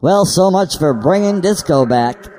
Well, so much for bringing disco back.